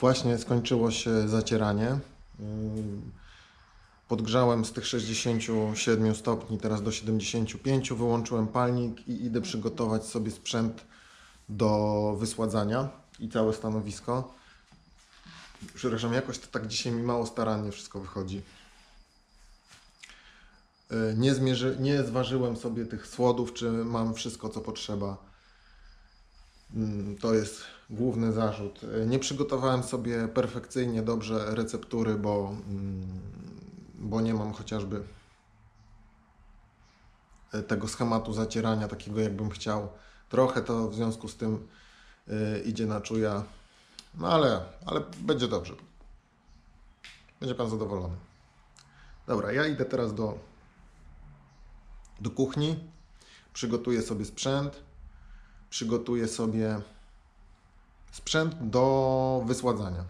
Właśnie skończyło się zacieranie. Ym, Podgrzałem z tych 67 stopni teraz do 75, wyłączyłem palnik i idę przygotować sobie sprzęt do wysładzania i całe stanowisko. Przepraszam, jakoś to tak dzisiaj mi mało starannie wszystko wychodzi. E, Nie, zmierzy, nie zważyłem sobie tych słodów, czy mam wszystko, co potrzeba. Mm, To jest główny zarzut. E, Nie przygotowałem sobie perfekcyjnie dobrze receptury, bo, mm, bo nie mam chociażby e, tego schematu zacierania takiego, jakbym chciał. Trochę to w związku z tym e, idzie na czuja, no ale, ale będzie dobrze. Będzie Pan zadowolony. Dobra, ja idę teraz do, do kuchni, przygotuję sobie sprzęt, przygotuję sobie sprzęt do wysładzania.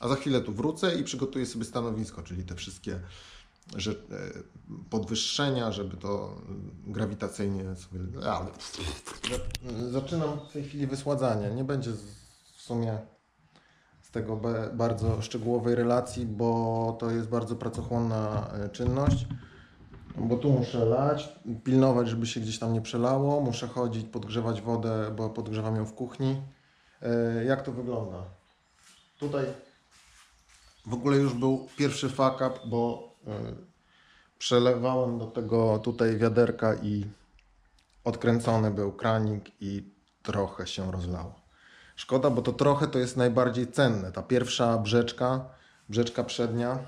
A za chwilę tu wrócę i przygotuję sobie stanowisko, czyli te wszystkie e, podwyższenia, żeby to grawitacyjnie sobie. Zaczynam w tej chwili wysładzanie. Nie będzie w sumie z tego bardzo szczegółowej relacji, bo to jest bardzo pracochłonna e, czynność. Bo tu muszę lać, pilnować, żeby się gdzieś tam nie przelało. Muszę chodzić, podgrzewać wodę, bo podgrzewam ją w kuchni. E, Jak to wygląda? Tutaj w ogóle już był pierwszy fuck up, bo e, przelewałem do tego tutaj wiaderka i odkręcony był kranik i trochę się rozlało. Szkoda, bo to trochę to jest najbardziej cenne. Ta pierwsza brzeczka, brzeczka przednia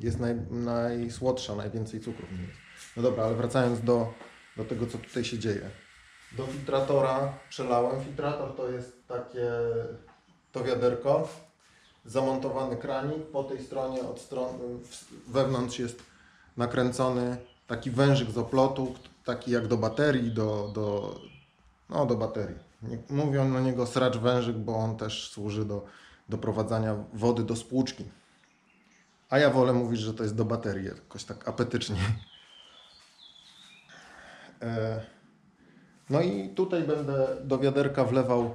jest naj, najsłodsza, najwięcej cukrów w. No dobra, ale wracając do, do tego, co tutaj się dzieje. Do filtratora przelałem. Filtrator to jest takie to wiaderko, zamontowany kranik. Po tej stronie od strony wewnątrz jest nakręcony taki wężyk z oplotu, taki jak do baterii, do, do, no, do baterii. Mówią na niego sracz wężyk, bo on też służy do doprowadzania wody do spłuczki. A ja wolę mówić, że to jest do baterii, jakoś tak apetycznie. E, No i tutaj będę do wiaderka wlewał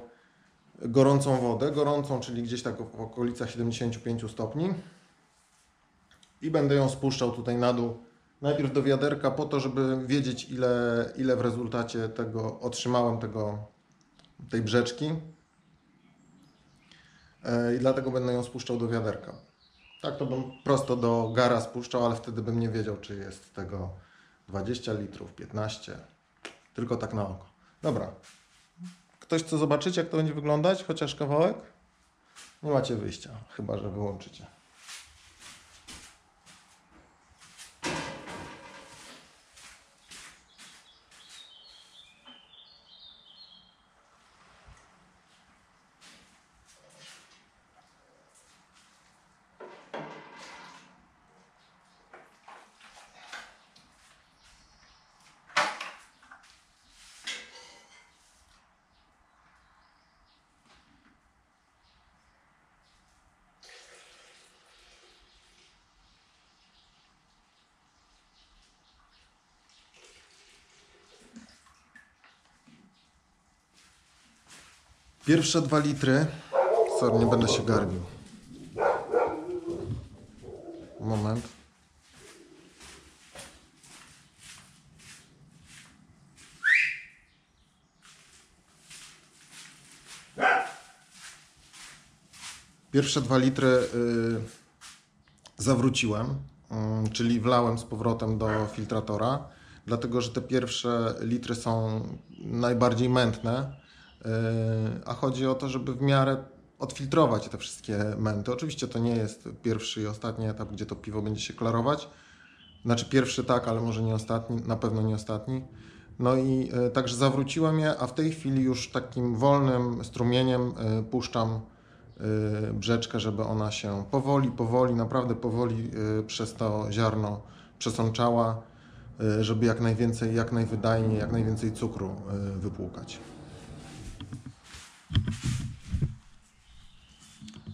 gorącą wodę, gorącą, czyli gdzieś tak w okolicach 75 stopni. I będę ją spuszczał tutaj na dół. Najpierw do wiaderka po to, żeby wiedzieć ile, ile w rezultacie tego otrzymałem tego, tej brzeczki. E, I dlatego będę ją spuszczał do wiaderka. Tak to bym prosto do gara spuszczał, ale wtedy bym nie wiedział, czy jest tego 20 litrów, 15. Tylko tak na oko. Dobra. Ktoś chce zobaczyć, jak to będzie wyglądać? Chociaż kawałek? Nie macie wyjścia, chyba że wyłączycie. Pierwsze dwa litry. Sorry, nie będę się garbił. Moment. Pierwsze dwa litry y, zawróciłem, y, czyli wlałem z powrotem do filtratora, dlatego że te pierwsze litry są najbardziej mętne, a chodzi o to, żeby w miarę odfiltrować te wszystkie męty. Oczywiście to nie jest pierwszy i ostatni etap, gdzie to piwo będzie się klarować. Znaczy pierwszy tak, ale może nie ostatni, na pewno nie ostatni. No i y, także zawróciłem je, a w tej chwili już takim wolnym strumieniem y, puszczam brzeczkę, żeby ona się powoli, powoli, naprawdę powoli przez to ziarno przesączała, żeby jak najwięcej, jak najwydajniej, jak najwięcej cukru wypłukać.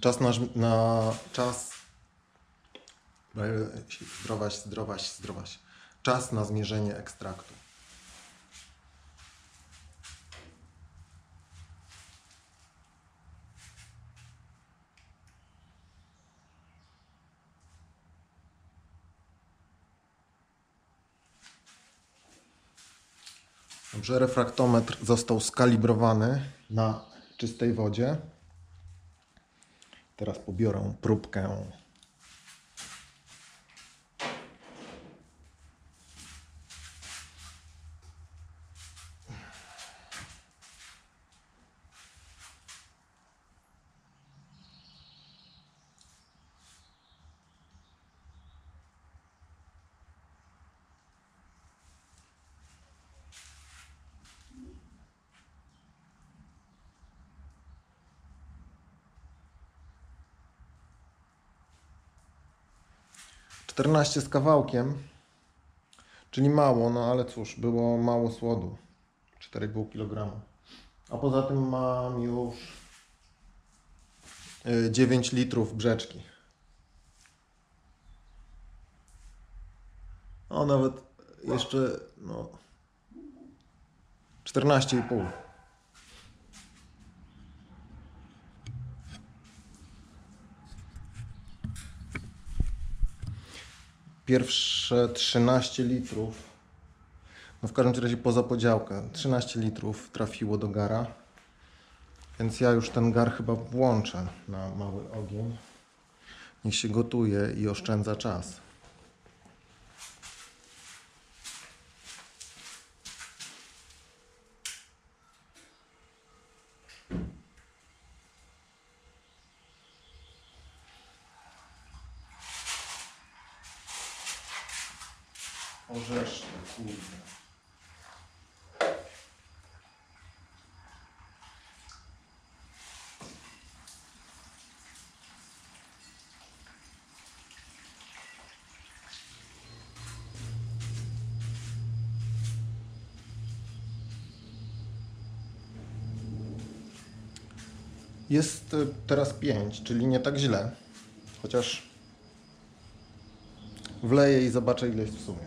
Czas na, na czas. Zdrowaś, zdrowaś, zdrowaś. Czas na zmierzenie ekstraktu. Dobrze, refraktometr został skalibrowany na czystej wodzie. Teraz pobiorę próbkę. Czternaście z kawałkiem, czyli mało, no ale cóż, było mało słodu. 4,5 kg. A poza tym mam już y, 9 litrów brzeczki. O, nawet jeszcze, no, 14,5. Pierwsze 13 litrów, no w każdym razie poza podziałkę, 13 litrów trafiło do gara. Więc ja już ten gar chyba włączę na mały ogień. Niech się gotuje i oszczędza czas. Orzeszki, kurde. Jest y, teraz 5, czyli nie tak źle. Chociaż wleję i zobaczę ile jest w sumie.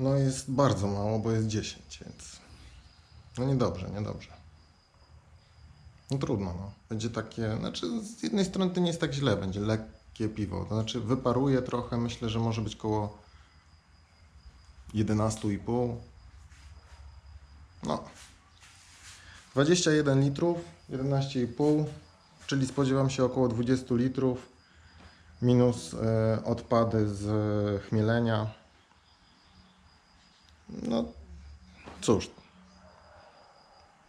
No jest bardzo mało, bo jest 10, więc no niedobrze, niedobrze. No trudno, no. Będzie takie, znaczy z jednej strony to nie jest tak źle, będzie lekkie piwo, to znaczy wyparuje trochę, myślę, że może być koło 11,5. No. 21 litrów, 11,5, czyli spodziewam się około 20 litrów minus e, odpady z e, chmielenia. No cóż,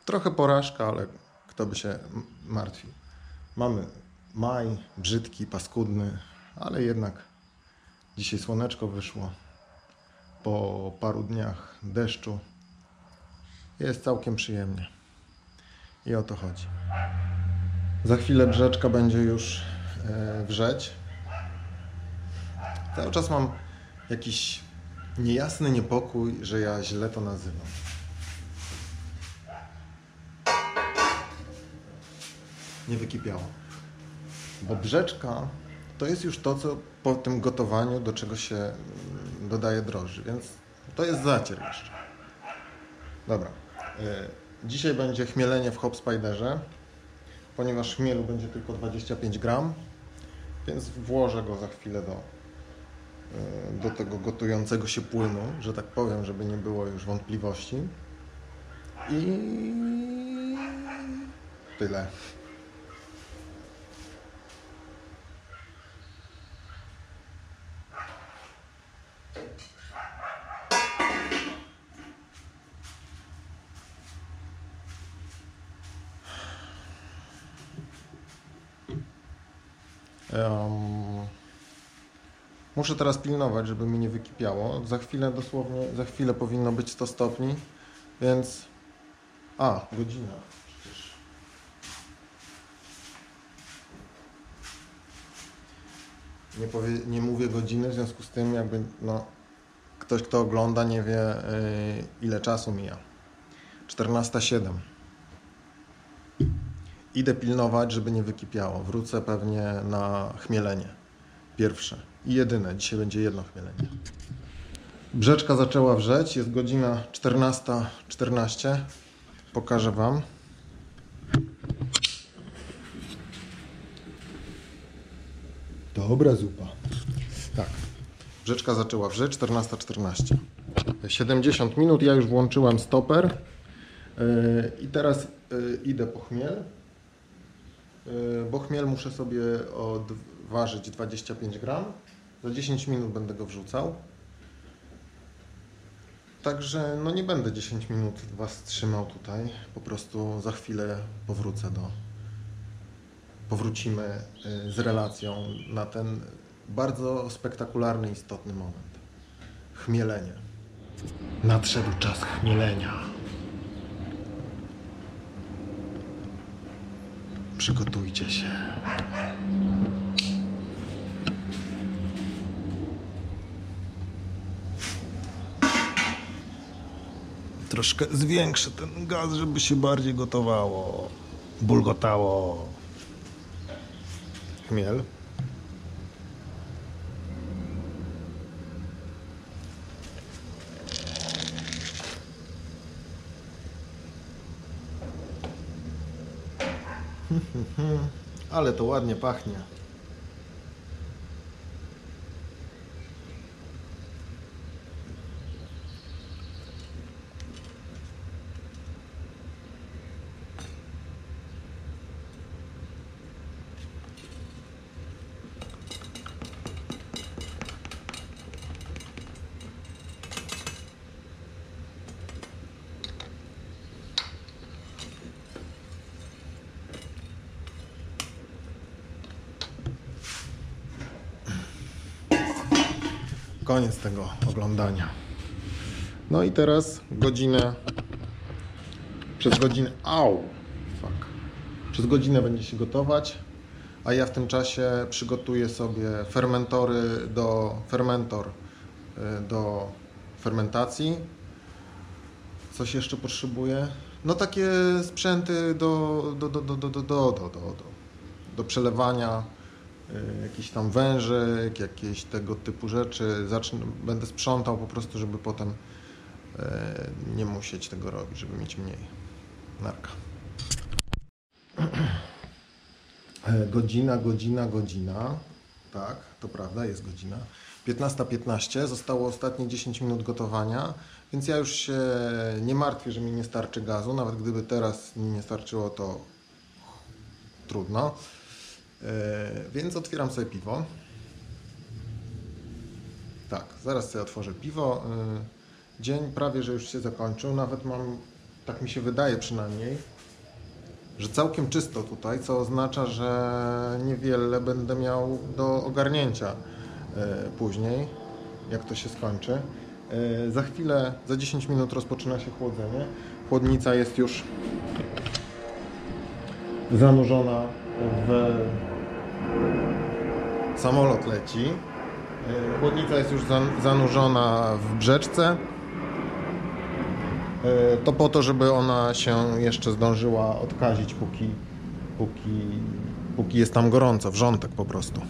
trochę porażka, ale kto by się martwił. Mamy maj, brzydki, paskudny, ale jednak dzisiaj słoneczko wyszło po paru dniach deszczu. Jest całkiem przyjemnie. I o to chodzi. Za chwilę brzeczka będzie już e, wrzeć. Cały czas mam jakiś niejasny niepokój, że ja źle to nazywam. Nie wykipiało. Bo brzeczka to jest już to, co po tym gotowaniu, do czego się mm, dodaje drożdży, więc to jest zacier jeszcze. Dobra. Y, Dzisiaj będzie chmielenie w Hop Spiderze, ponieważ chmielu będzie tylko 25 gram, więc włożę go za chwilę do, do tego gotującego się płynu, że tak powiem, żeby nie było już wątpliwości. I tyle. Muszę teraz pilnować, żeby mi nie wykipiało. Za chwilę dosłownie, za chwilę powinno być 100 stopni, więc... A, godzina. Przecież. Nie, powie, nie mówię godziny, w związku z tym jakby no, ktoś, kto ogląda, nie wie yy, ile czasu mija. 14.07. Idę pilnować, żeby nie wykipiało. Wrócę pewnie na chmielenie. Pierwsze i jedyne. Dzisiaj będzie jedno chmielenie. Brzeczka zaczęła wrzeć. Jest godzina 14.14. Pokażę Wam. Dobra zupa. Tak. Brzeczka zaczęła wrzeć 14.14. 70 minut. Ja już włączyłem stoper. Yy, I teraz yy, idę po chmiel. Yy, Bo chmiel muszę sobie odważyć 25 gram. Za 10 minut będę go wrzucał. Także no nie będę 10 minut Was trzymał tutaj. Po prostu za chwilę powrócę do. Powrócimy y, z relacją na ten bardzo spektakularny, istotny moment. Chmielenie. Nadszedł czas chmielenia. Przygotujcie się. Troszkę zwiększę ten gaz, żeby się bardziej gotowało. Bulgotało. Chmiel. Ale to ładnie pachnie. Koniec tego oglądania. No i teraz godzinę. Przez godzinę. Au! Fuck. Przez godzinę będzie się gotować, a ja w tym czasie przygotuję sobie fermentory do fermentor y, do fermentacji. Coś jeszcze potrzebuję? No takie sprzęty do, do, do, do, do, do, do, do, do, do, do przelewania y, jakichś tam wężyk, jakieś tego typu rzeczy. Zacznę, będę sprzątał po prostu, żeby potem y, nie musieć tego robić, żeby mieć mniej. Narka. E, Godzina, godzina, godzina. Tak, to prawda, jest godzina. 15.15, zostało ostatnie 10 minut gotowania, więc ja już się nie martwię, że mi nie starczy gazu. Nawet gdyby teraz mi nie starczyło, to trudno. E, Więc otwieram sobie piwo. Tak, zaraz sobie otworzę piwo. E, Dzień prawie, że już się zakończył. Nawet mam, tak mi się wydaje przynajmniej, że całkiem czysto tutaj, co oznacza, że niewiele będę miał do ogarnięcia e, później, jak to się skończy. Za chwilę, za 10 minut rozpoczyna się chłodzenie. Chłodnica jest już zanurzona w samolot leci. E, Chłodnica jest już zan- zanurzona w brzeczce. E, To po to, żeby ona się jeszcze zdążyła odkazić, póki, póki, póki jest tam gorąco, wrzątek po prostu.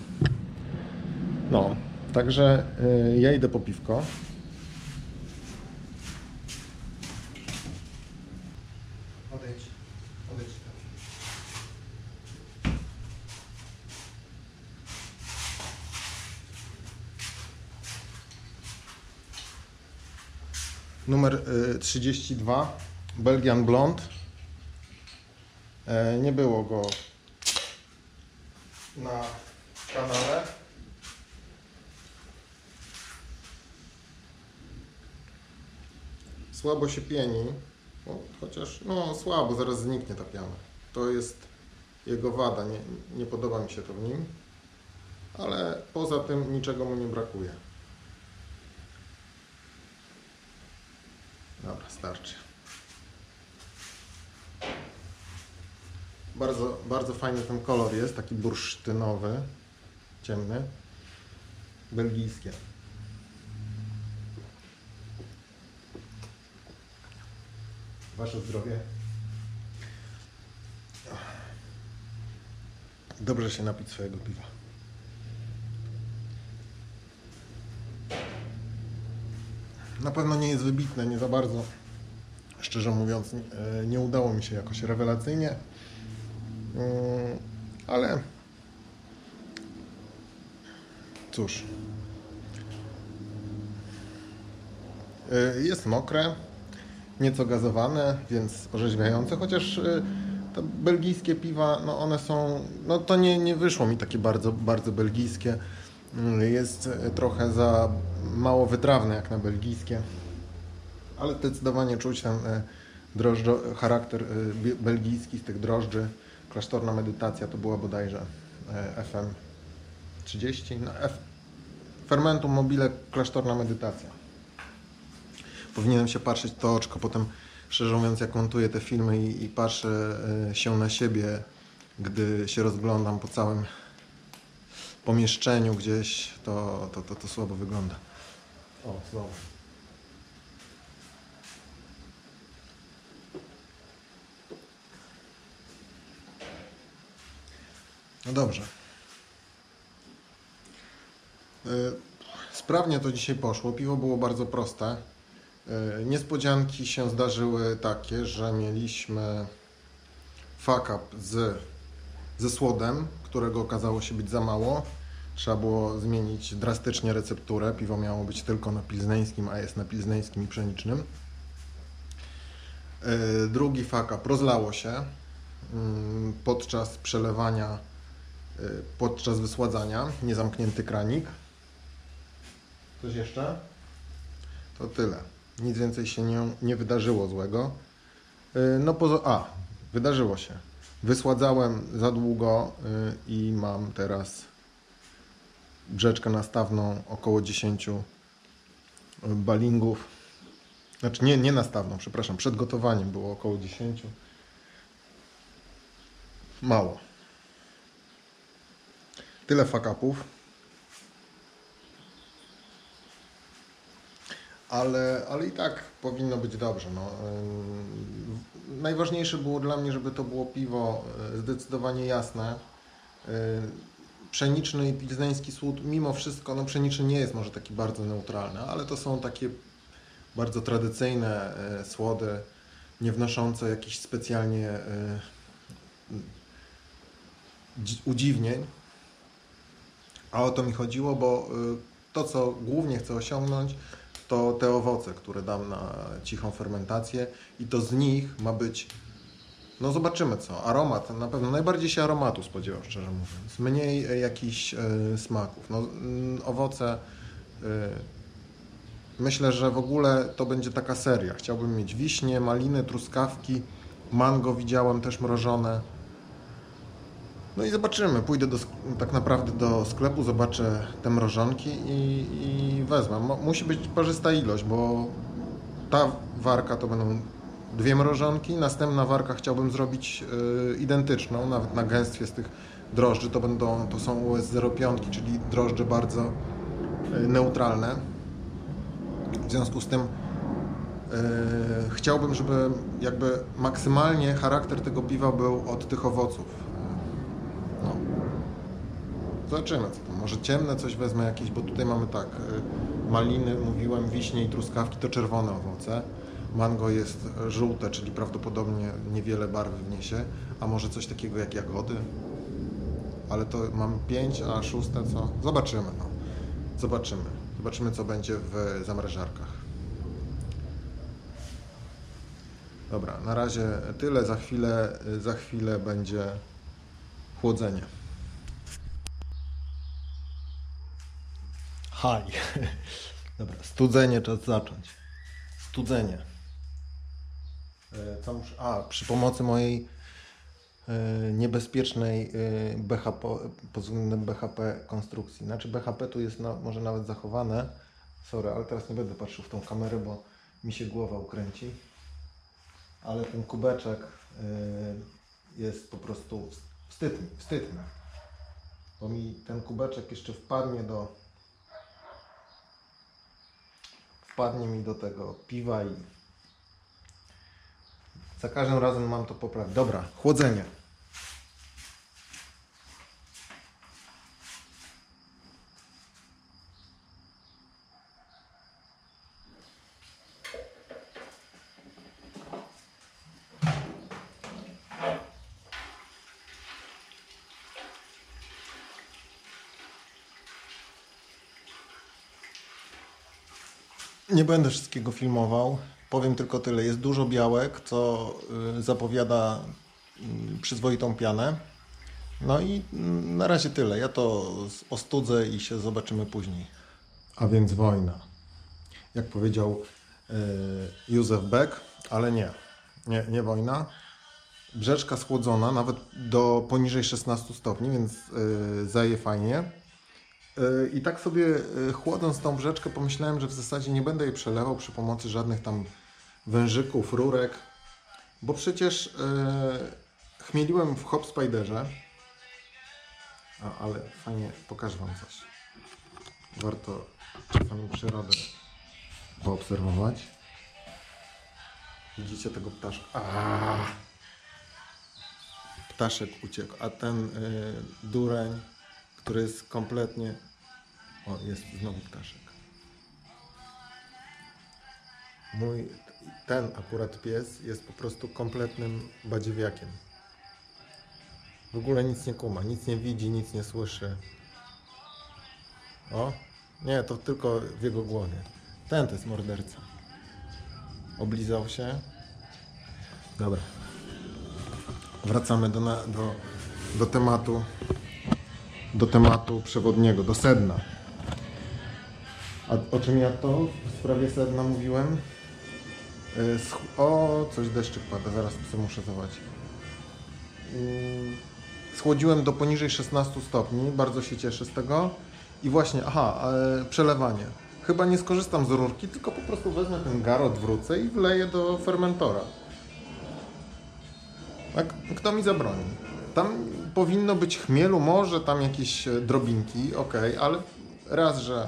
No, także e, ja idę po piwko. Numer y, 32, Belgian Blond. E, Nie było go na kanale. Słabo się pieni, no, chociaż no słabo, zaraz zniknie ta piana. To jest jego wada, nie, nie podoba mi się to w nim. ale poza tym niczego mu nie brakuje. Dobra, starczy. Bardzo, bardzo fajny ten kolor jest, taki bursztynowy, ciemny, belgijskie. Wasze zdrowie. Dobrze się napić swojego piwa. Na pewno nie jest wybitne, nie za bardzo. Szczerze mówiąc, nie, e, nie udało mi się jakoś rewelacyjnie. Mm, Ale cóż. E, Jest mokre, nieco gazowane, więc orzeźwiające, chociaż e, te belgijskie piwa, no one są, no to nie, nie wyszło mi takie bardzo, bardzo belgijskie. Mm, Jest trochę za mało wytrawne jak na belgijskie, ale zdecydowanie czuć ten drożdżo, charakter e, belgijski z tych drożdży. Klasztorna medytacja to była bodajże e, FM 30, no F, Fermentum mobile klasztorna medytacja. Powinienem się patrzeć to oczko, potem szczerze mówiąc jak montuję te filmy i, i patrzę e, się na siebie, gdy się rozglądam po całym pomieszczeniu gdzieś, to, to, to, to słabo wygląda. O, znowu. No dobrze. Y, Sprawnie to dzisiaj poszło. Piwo było bardzo proste. Y, Niespodzianki się zdarzyły takie, że mieliśmy fuck up z, ze słodem, którego okazało się być za mało. Trzeba było zmienić drastycznie recepturę. Piwo miało być tylko na pilzneńskim, a jest na pilzneńskim i pszenicznym. Y, Drugi fuck up rozlało się mm, podczas przelewania, podczas wysładzania. Niezamknięty kranik. Coś jeszcze? To tyle. Nic więcej się nie, nie wydarzyło złego. Y, No poza... A, wydarzyło się. Wysładzałem za długo y, i mam teraz brzeczkę nastawną około 10 balingów. Znaczy nie, nie nastawną, przepraszam. Przed gotowaniem było około 10. Mało. Tyle fakapów. ale, ale i tak powinno być dobrze. No. Najważniejsze było dla mnie, żeby to było piwo y, zdecydowanie jasne. Y, Pszeniczny i pilzneński słód, mimo wszystko, no pszeniczny nie jest może taki bardzo neutralny, ale to są takie bardzo tradycyjne y, słody, nie wnoszące jakichś specjalnie dzi- udziwnień. A o to mi chodziło, bo y, to, co głównie chcę osiągnąć, to te owoce, które dam na cichą fermentację i to z nich ma być, no zobaczymy co, aromat, na pewno najbardziej się aromatu spodziewam, szczerze mówiąc, mniej e, jakichś e, smaków. No, mm, owoce, e, myślę, że w ogóle to będzie taka seria. Chciałbym mieć wiśnie, maliny, truskawki, mango widziałem też mrożone. No i zobaczymy. Pójdę do, tak naprawdę do sklepu, zobaczę te mrożonki i, i wezmę. Mo- Musi być parzysta ilość, bo ta warka to będą dwie mrożonki. Następna warka chciałbym zrobić y, identyczną, nawet na gęstwie z tych drożdży. To będą, to są US 05, czyli drożdże bardzo y, neutralne. W związku z tym y, chciałbym, żeby jakby maksymalnie charakter tego piwa był od tych owoców. Zobaczymy co tam. Może ciemne coś wezmę jakieś, bo tutaj mamy tak. y, Maliny, mówiłem, wiśnie i truskawki to czerwone owoce. Mango jest żółte, czyli prawdopodobnie niewiele barwy wniesie. A może coś takiego jak jagody? Ale to mam pięć, a szóste co? Zobaczymy, no. Zobaczymy. Zobaczymy co będzie w zamrażarkach. Dobra, na razie tyle. Za chwilę, za chwilę będzie chłodzenie. Haj. Dobra, studzenie czas zacząć. Studzenie. E, Co muszę... A, przy pomocy mojej y, niebezpiecznej y, BHP, pod względem BHP konstrukcji. Znaczy BHP tu jest no, może nawet zachowane. Sorry, ale teraz nie będę patrzył w tą kamerę, bo mi się głowa ukręci. Ale ten kubeczek jest po prostu wstydny, wstydny. Bo mi ten kubeczek jeszcze wpadnie do wpadnie mi do tego piwa i za każdym razem mam to poprawić. Dobra, chłodzenie. Nie będę wszystkiego filmował. Powiem tylko tyle. Jest dużo białek, co y, zapowiada y, przyzwoitą pianę. No i mm, na razie tyle. Ja to ostudzę i się zobaczymy później. A więc wojna. Jak powiedział y, Józef Beck, ale nie. Nie, nie wojna. Brzeczka schłodzona, nawet do poniżej 16 stopni, więc zaje fajnie. Yy, I tak sobie yy, chłodząc tą brzeczkę pomyślałem, że w zasadzie nie będę jej przelewał przy pomocy żadnych tam wężyków, rurek, bo przecież yy, chmieliłem w Hop Spiderze. A, ale fajnie, pokażę Wam coś. Warto czasami przyrodę poobserwować. Widzicie tego ptaszka? Aaaa! Ptaszek uciekł, a ten yy, dureń który jest kompletnie. O, jest znowu ptaszek. Mój, ten akurat pies jest po prostu kompletnym badziewiakiem. W ogóle nic nie kuma, nic nie widzi, nic nie słyszy. O, nie, to tylko w jego głowie. Ten to jest morderca. Oblizał się. Dobra. Wracamy do, na, do, do tematu do tematu przewodniego, do sedna. A o czym ja to w sprawie sedna mówiłem? Sch- O, coś deszczyk pada, zaraz psy muszę zobaczyć. Mm, Schłodziłem do poniżej 16 stopni, bardzo się cieszę z tego. I właśnie, aha, e, przelewanie. Chyba nie skorzystam z rurki, tylko po prostu wezmę ten gar, odwrócę i wleję do fermentora. Tak, kto mi zabroni? Tam powinno być chmielu, może tam jakieś e, drobinki, ok, ale raz, że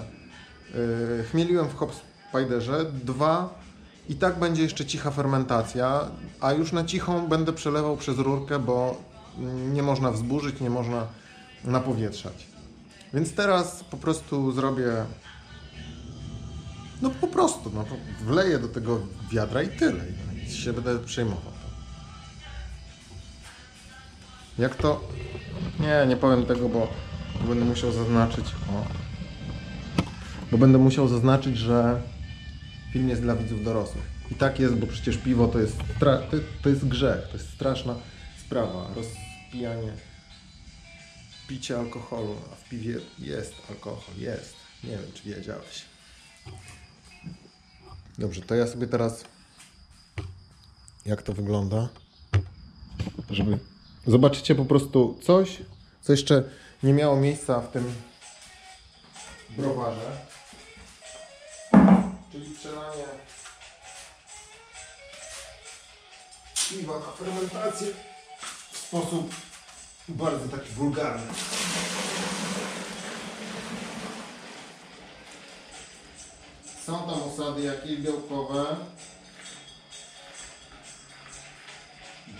y, chmieliłem w hop spiderze, dwa, i tak będzie jeszcze cicha fermentacja, a już na cichą będę przelewał przez rurkę, bo mm, nie można wzburzyć, nie można napowietrzać. Więc teraz po prostu zrobię, no po prostu, no, wleję do tego wiadra i tyle. I się będę przejmował. Jak to? Nie, nie powiem tego, bo będę musiał zaznaczyć. O. Bo będę musiał zaznaczyć, że film jest dla widzów dorosłych. I tak jest, bo przecież piwo to jest, to, to jest grzech, to jest straszna sprawa. Rozpijanie, picie alkoholu, a w piwie jest alkohol, jest. Nie wiem, czy wiedziałeś. Dobrze, to ja sobie teraz jak to wygląda, żeby zobaczycie po prostu coś, co jeszcze nie miało miejsca w tym browarze. Czyli przelanie piwa na fermentację w sposób bardzo taki wulgarny. Są tam osady jakieś białkowe.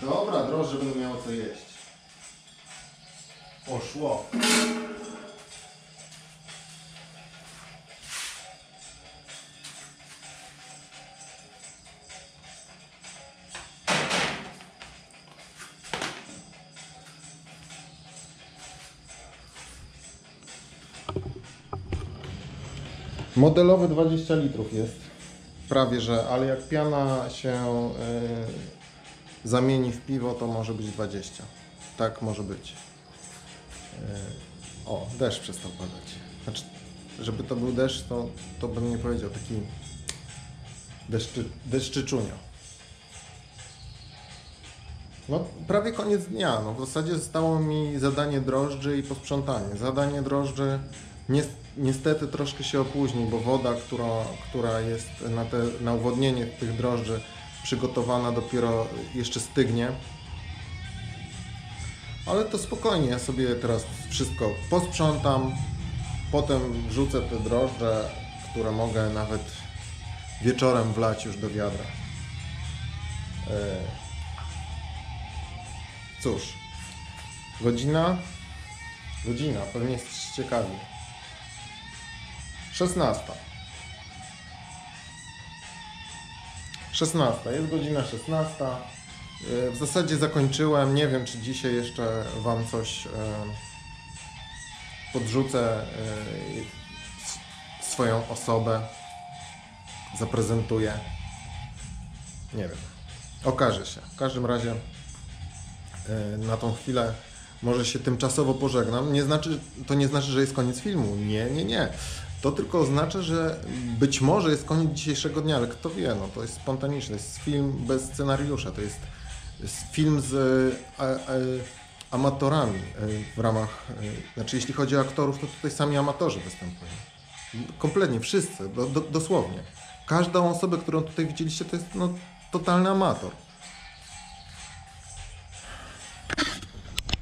Dobra, drożdże będą miało co jeść. Poszło. Modelowy 20 litrów jest. Prawie że, ale jak piana się y, zamieni w piwo, to może być 20. Tak może być. Y, o, deszcz przestał padać. Znaczy, żeby to był deszcz, to, to bym nie powiedział taki deszczy, deszczyczunio. No, prawie koniec dnia. No, w zasadzie zostało mi zadanie drożdży i posprzątanie. Zadanie drożdży ni- niestety troszkę się opóźni, bo woda, która, która jest na, te, na uwodnienie tych drożdży przygotowana dopiero jeszcze stygnie. Ale to spokojnie, ja sobie teraz wszystko posprzątam, potem wrzucę te drożdże, które mogę nawet wieczorem wlać już do wiadra. E, Cóż, godzina, godzina, pewnie jesteście ciekawi. 16. 16, jest godzina 16. E, W zasadzie zakończyłem. Nie wiem, czy dzisiaj jeszcze Wam coś e, podrzucę, e, swoją osobę, zaprezentuję. Nie wiem. Okaże się. W każdym razie na tą chwilę może się tymczasowo pożegnam. Nie znaczy, to nie znaczy, że jest koniec filmu. Nie, nie, nie. To tylko oznacza, że być może jest koniec dzisiejszego dnia, ale kto wie, no to jest spontaniczne. To jest film bez scenariusza. To jest, film z e, a, amatorami e, w ramach. e, Znaczy, jeśli chodzi o aktorów, to tutaj sami amatorzy występują. Kompletnie wszyscy, do, do, dosłownie. Każdą osobę, którą tutaj widzieliście, to jest no, totalny amator.